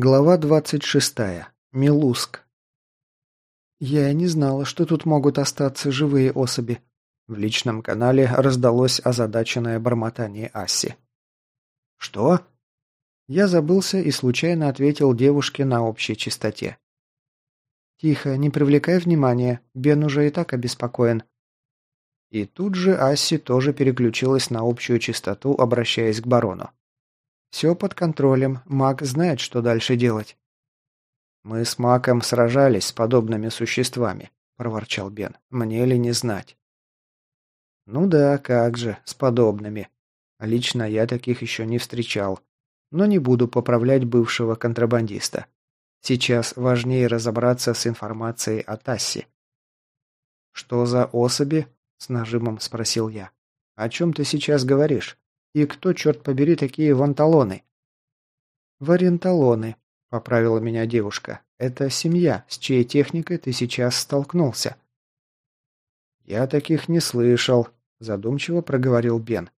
Глава 26. Милуск. Я не знала, что тут могут остаться живые особи. В личном канале раздалось озадаченное бормотание Асси. Что? Я забылся и случайно ответил девушке на общей чистоте. Тихо, не привлекай внимания, Бен уже и так обеспокоен. И тут же Асси тоже переключилась на общую чистоту, обращаясь к барону. Все под контролем, маг знает, что дальше делать. «Мы с Маком сражались с подобными существами», – проворчал Бен. «Мне ли не знать?» «Ну да, как же, с подобными. Лично я таких еще не встречал. Но не буду поправлять бывшего контрабандиста. Сейчас важнее разобраться с информацией о Тассе». «Что за особи?» – с нажимом спросил я. «О чем ты сейчас говоришь?» И кто, черт побери, такие ванталоны?» «Варенталоны», — поправила меня девушка. «Это семья, с чьей техникой ты сейчас столкнулся». «Я таких не слышал», — задумчиво проговорил Бен.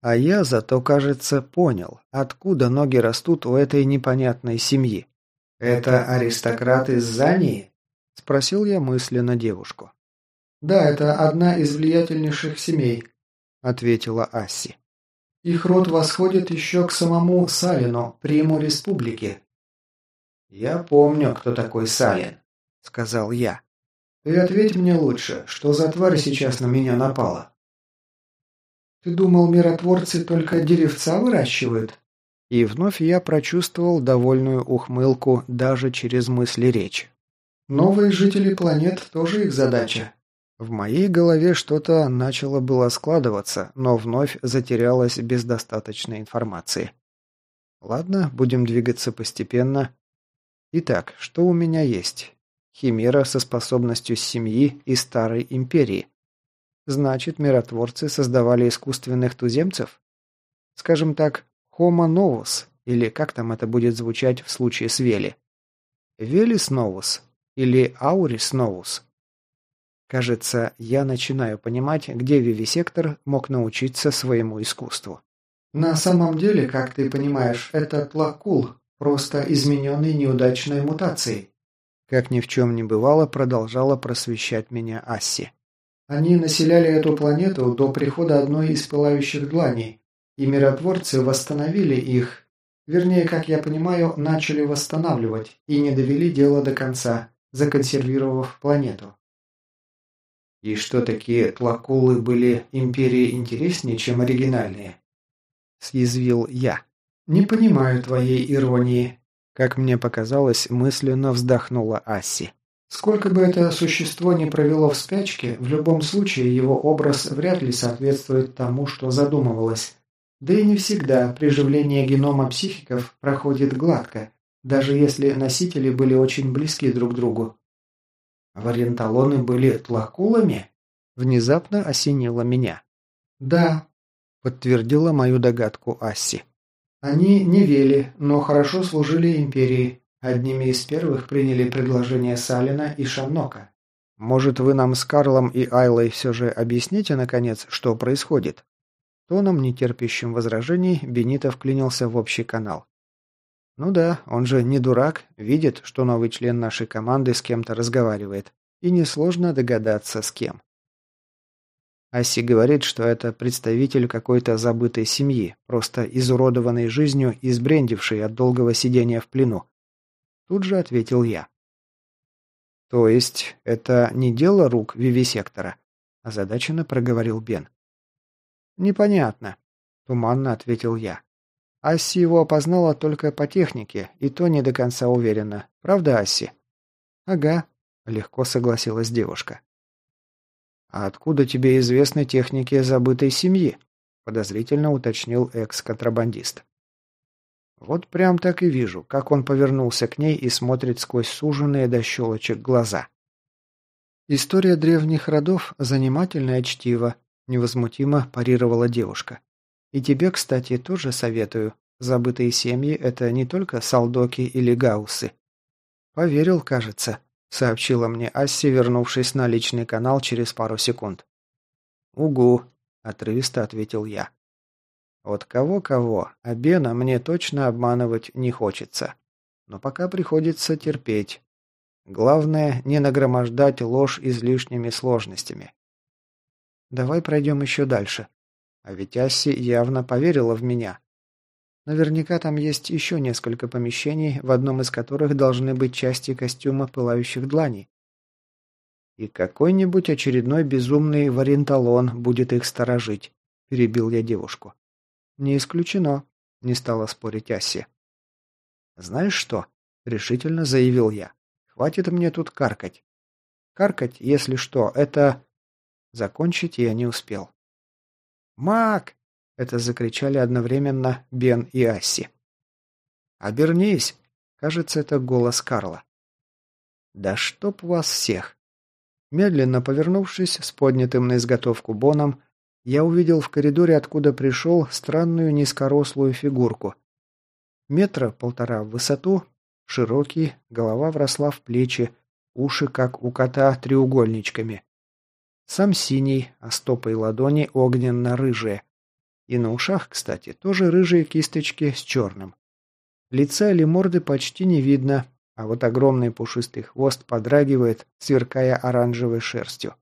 «А я зато, кажется, понял, откуда ноги растут у этой непонятной семьи». «Это аристократы из Зании?» — спросил я мысленно девушку. «Да, это одна из влиятельнейших семей», — ответила Асси. Их род восходит еще к самому Салину, приму республики». «Я помню, кто такой Салин», — сказал я. «Ты ответь мне лучше, что за тварь сейчас на меня напала?» «Ты думал, миротворцы только деревца выращивают?» И вновь я прочувствовал довольную ухмылку даже через мысли речи. «Новые жители планет тоже их задача. В моей голове что-то начало было складываться, но вновь затерялось без достаточной информации. Ладно, будем двигаться постепенно. Итак, что у меня есть? Химера со способностью семьи и старой империи. Значит, миротворцы создавали искусственных туземцев? Скажем так, Homo novus, или как там это будет звучать в случае с Вели? Велис novus или Aurис novus? Кажется, я начинаю понимать, где вивисектор мог научиться своему искусству. На самом деле, как ты понимаешь, это плакул, просто измененный неудачной мутацией. Как ни в чем не бывало, продолжала просвещать меня Асси. Они населяли эту планету до прихода одной из пылающих дланей, и миротворцы восстановили их, вернее, как я понимаю, начали восстанавливать и не довели дело до конца, законсервировав планету. И что такие тлакулы были империи интереснее, чем оригинальные? Съязвил я. Не понимаю твоей иронии. Как мне показалось, мысленно вздохнула Асси. Сколько бы это существо ни провело в спячке, в любом случае его образ вряд ли соответствует тому, что задумывалось. Да и не всегда приживление генома психиков проходит гладко, даже если носители были очень близки друг к другу. Варенталоны были тлакулами? Внезапно осенило меня. Да, подтвердила мою догадку Асси. Они не вели, но хорошо служили империи. Одними из первых приняли предложение Салина и Шаннока. Может, вы нам с Карлом и Айлой все же объясните, наконец, что происходит? Тоном, нетерпящим возражений, Бенито вклинился в общий канал. Ну да, он же не дурак, видит, что новый член нашей команды с кем-то разговаривает. И несложно догадаться, с кем. Аси говорит, что это представитель какой-то забытой семьи, просто изуродованной жизнью и сбрендившей от долгого сидения в плену. Тут же ответил я. То есть, это не дело рук Вивисектора? Озадаченно проговорил Бен. Непонятно, туманно ответил я. Асси его опознала только по технике, и то не до конца уверена. Правда, Асси? Ага, легко согласилась девушка. А откуда тебе известны техники забытой семьи? подозрительно уточнил экс-контрабандист. Вот прям так и вижу, как он повернулся к ней и смотрит сквозь суженные до щелочек глаза. История древних родов – занимательное чтиво, невозмутимо парировала девушка. И тебе, кстати, тоже советую. Забытые семьи – это не только салдоки или гауссы. Поверил, кажется, сообщила мне Асси, вернувшись на личный канал через пару секунд. «Угу», – отрывисто ответил я. Вот кого-кого, а Бена мне точно обманывать не хочется. Но пока приходится терпеть. Главное, не нагромождать ложь излишними сложностями. Давай пройдем еще дальше. А ведь Асси явно поверила в меня. Наверняка там есть еще несколько помещений, в одном из которых должны быть части костюма пылающих дланей. И какой-нибудь очередной безумный варенталон будет их сторожить, перебил я девушку. Не исключено, не стала спорить Асси. Знаешь что? решительно заявил я. Хватит мне тут каркать. Каркать, если что, это... Закончить я не успел. «Мак!» — это закричали одновременно Бен и Асси. «Обернись!» — кажется, это голос Карла. «Да чтоб вас всех!» Медленно повернувшись с поднятым на изготовку боном, я увидел в коридоре, откуда пришел, странную низкорослую фигурку. Метра полтора в высоту, широкий, голова вросла в плечи, уши, как у кота, треугольничками. Сам синий, а стопы и ладони огненно-рыжие. И на ушах, кстати, тоже рыжие кисточки с черным. Лица или морды почти не видно, а вот огромный пушистый хвост подрагивает, сверкая оранжевой шерстью.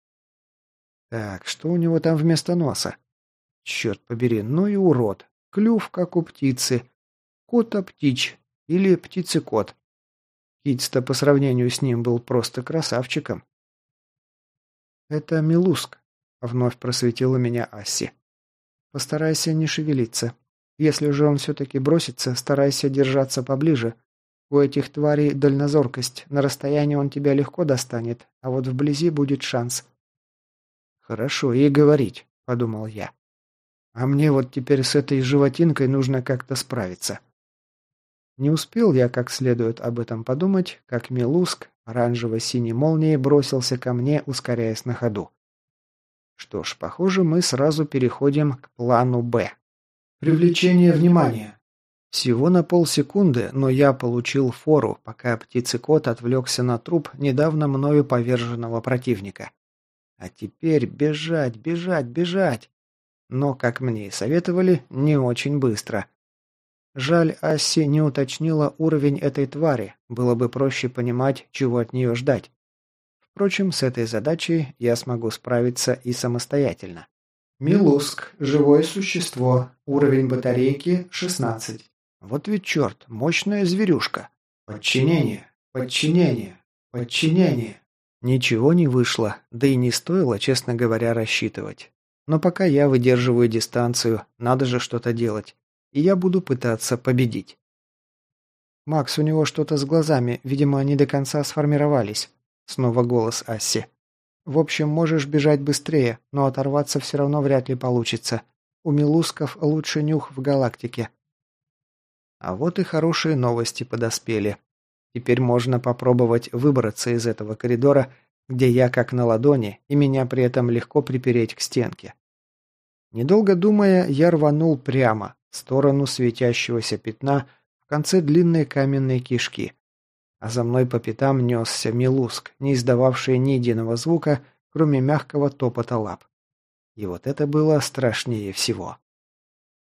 Так, что у него там вместо носа? Черт побери, ну и урод. Клюв, как у птицы. Кота-птич. Или птицекот. Китс-то по сравнению с ним был просто красавчиком. «Это Милуск», — вновь просветила меня Асси. «Постарайся не шевелиться. Если же он все-таки бросится, старайся держаться поближе. У этих тварей дальнозоркость, на расстоянии он тебя легко достанет, а вот вблизи будет шанс». «Хорошо, и говорить», — подумал я. «А мне вот теперь с этой животинкой нужно как-то справиться». Не успел я как следует об этом подумать, как Милуск оранжево-синей молнией бросился ко мне, ускоряясь на ходу. Что ж, похоже, мы сразу переходим к плану «Б». Привлечение внимания. Всего на полсекунды, но я получил фору, пока птицекот отвлекся на труп недавно мною поверженного противника. А теперь бежать, бежать, бежать. Но, как мне и советовали, не очень быстро. Жаль, Асси не уточнила уровень этой твари, было бы проще понимать, чего от нее ждать. Впрочем, с этой задачей я смогу справиться и самостоятельно. Милуск. Живое существо. Уровень батарейки 16. Вот ведь черт, мощная зверюшка. Подчинение. Подчинение. Подчинение. Ничего не вышло, да и не стоило, честно говоря, рассчитывать. Но пока я выдерживаю дистанцию, надо же что-то делать и я буду пытаться победить. «Макс, у него что-то с глазами, видимо, они до конца сформировались», — снова голос Асси. «В общем, можешь бежать быстрее, но оторваться все равно вряд ли получится. У Милусков лучший нюх в галактике». А вот и хорошие новости подоспели. Теперь можно попробовать выбраться из этого коридора, где я как на ладони, и меня при этом легко припереть к стенке. Недолго думая, я рванул прямо, сторону светящегося пятна в конце длинной каменной кишки. А за мной по пятам несся Милуск, не издававший ни единого звука, кроме мягкого топота лап. И вот это было страшнее всего.